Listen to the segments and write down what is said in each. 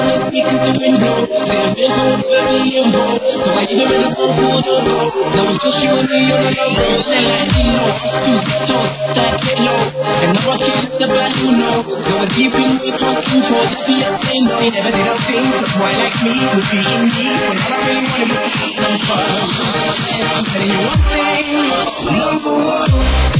on these speakers doing blow. Say I feel good, very involved. So I even it a song for the road. Now it's just you and me on the low. road. And I need no two tiptoe, that get low. And now I can't step back, you know. Now I'm deep in the drunk control. That the extension. Never did I think a boy like me would be in need. When all I really wanted was to have some fun. And you one thing, number one.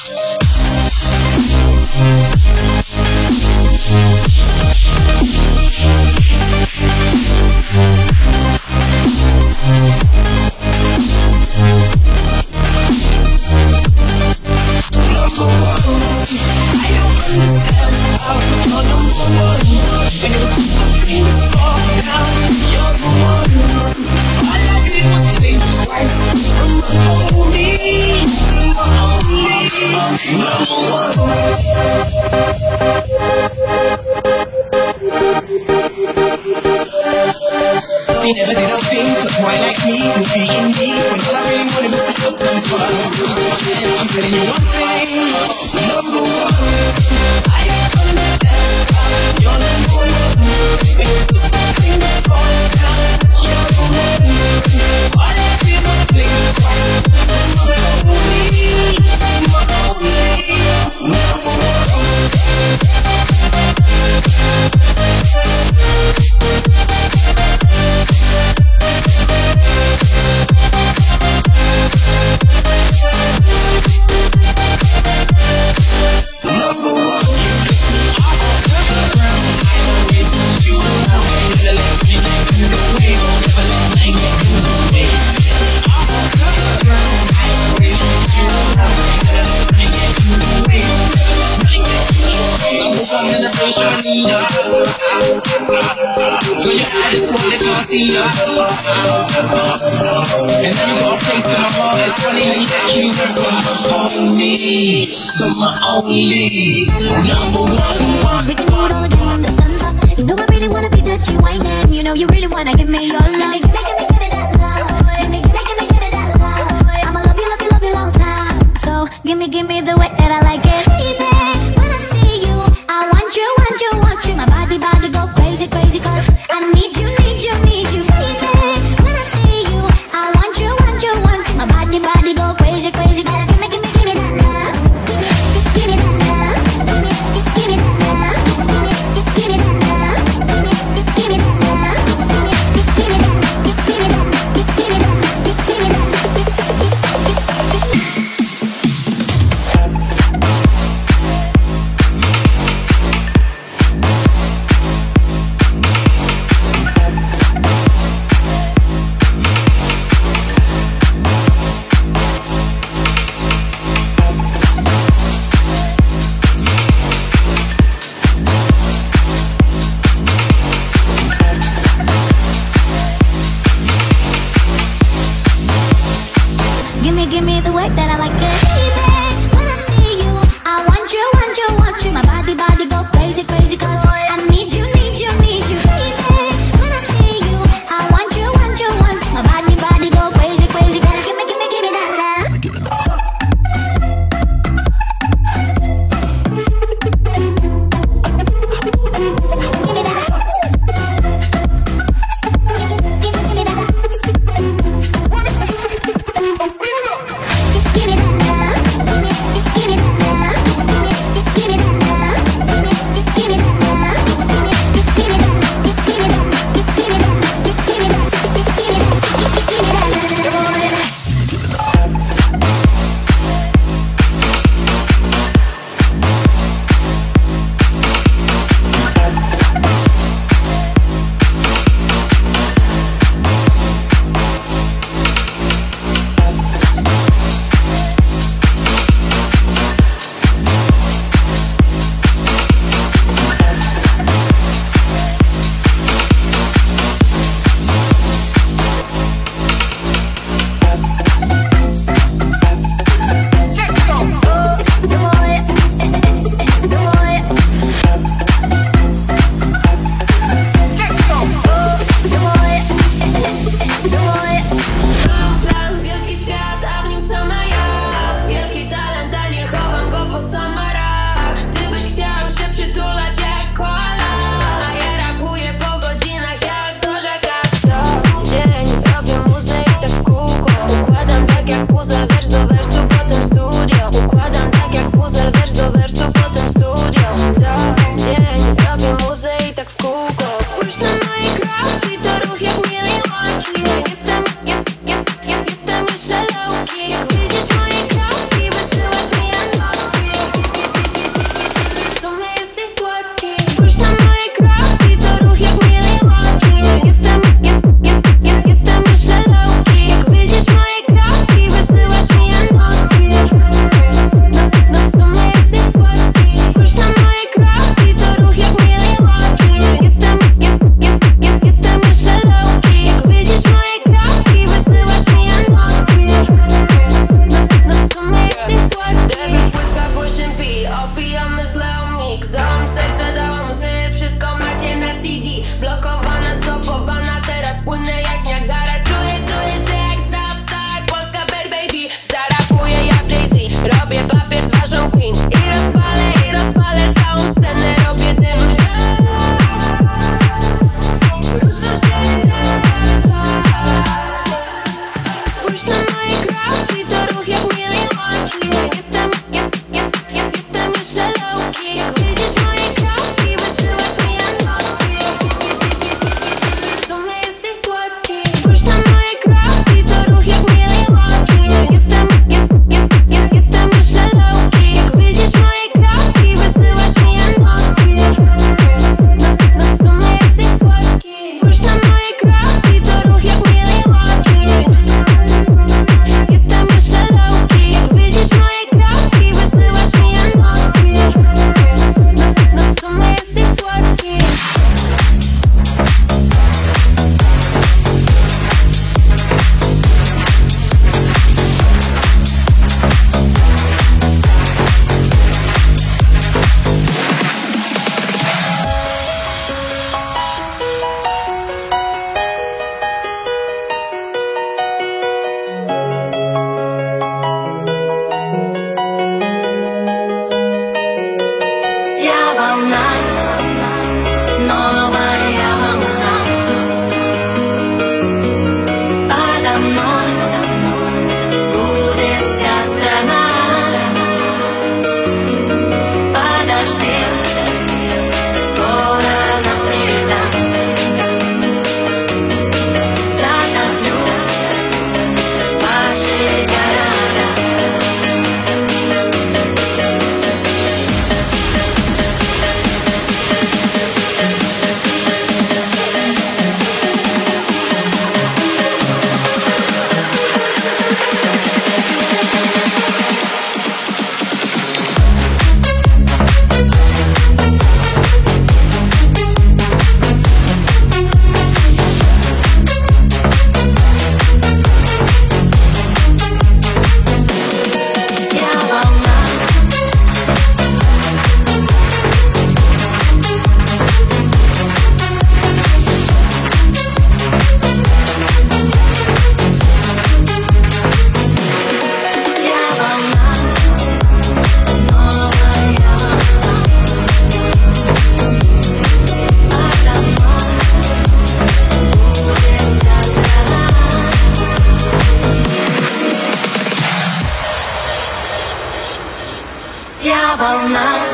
up all night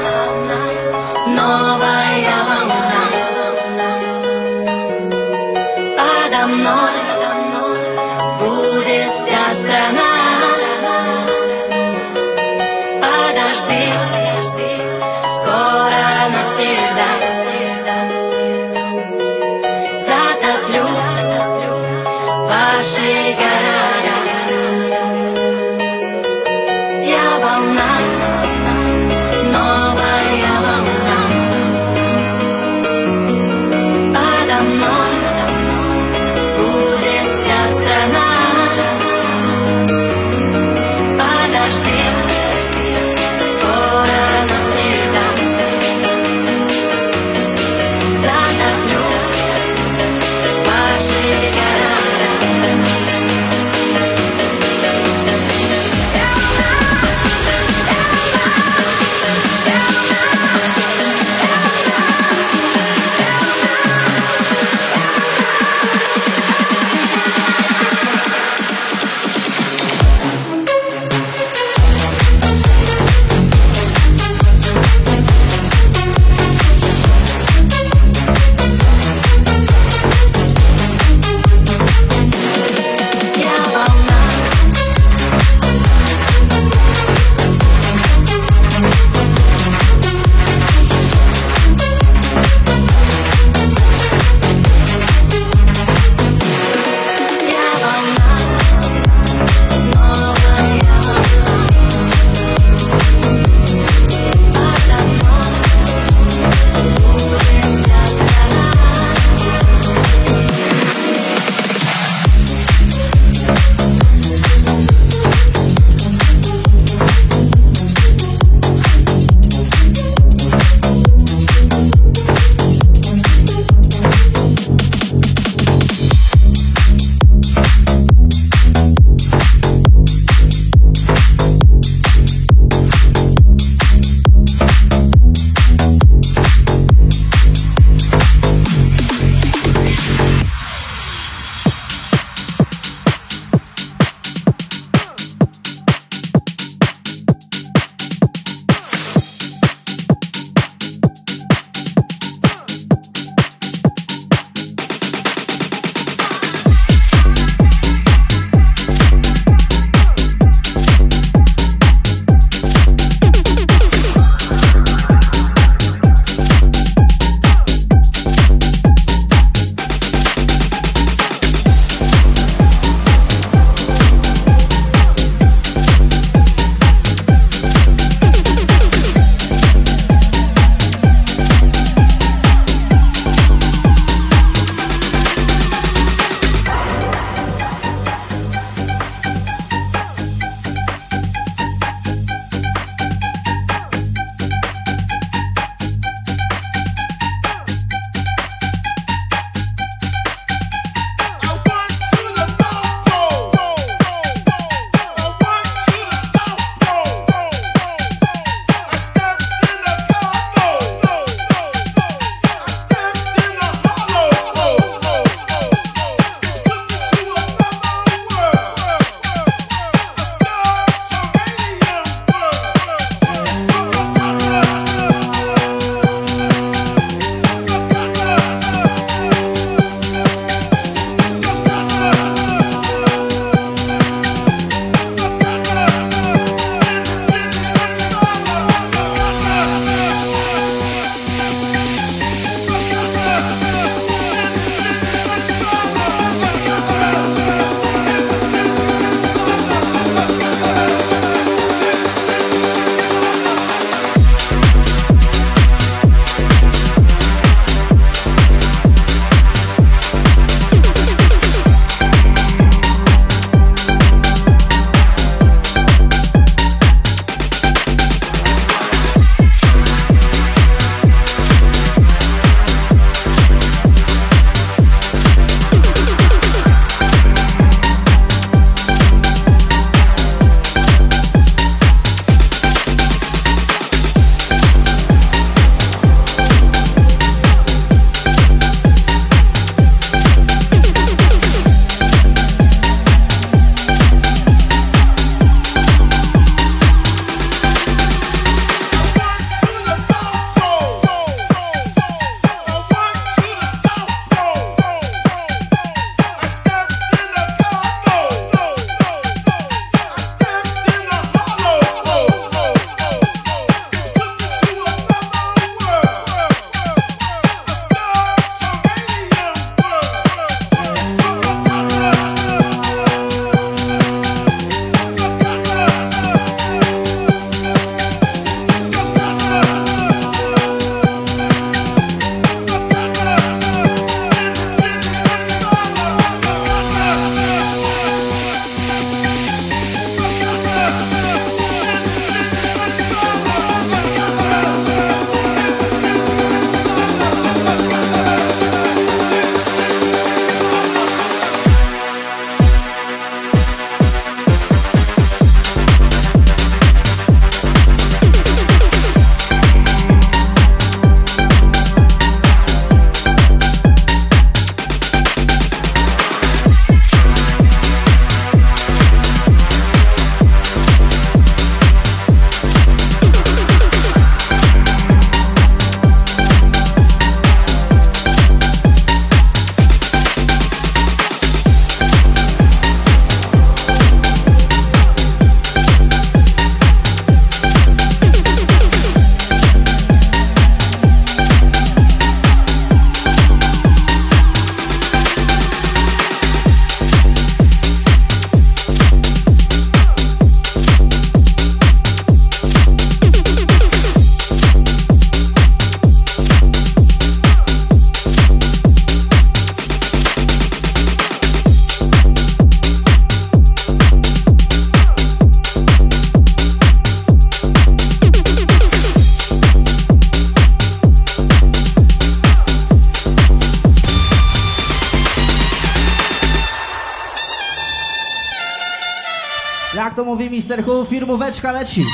kierunku firmóweczka leci.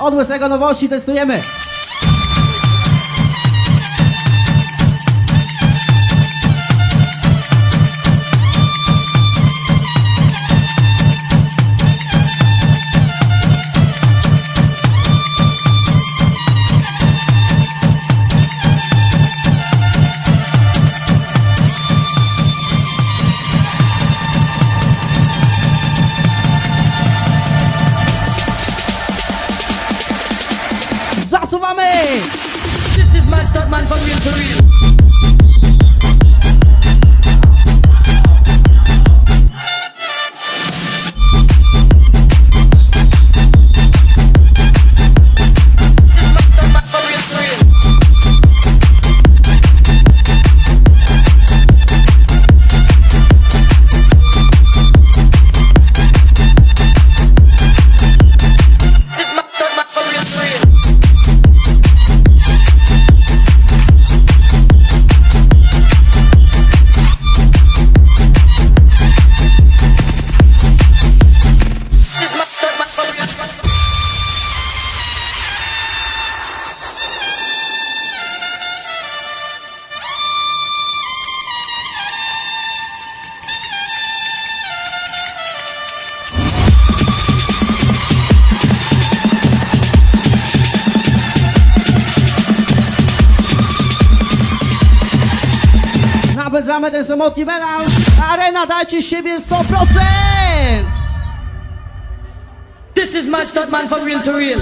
Od łysego nowości testujemy. Sprawdzamy ten samotny melanż. Arena, dajcie siebie 100%! This is my stuntman for real to real.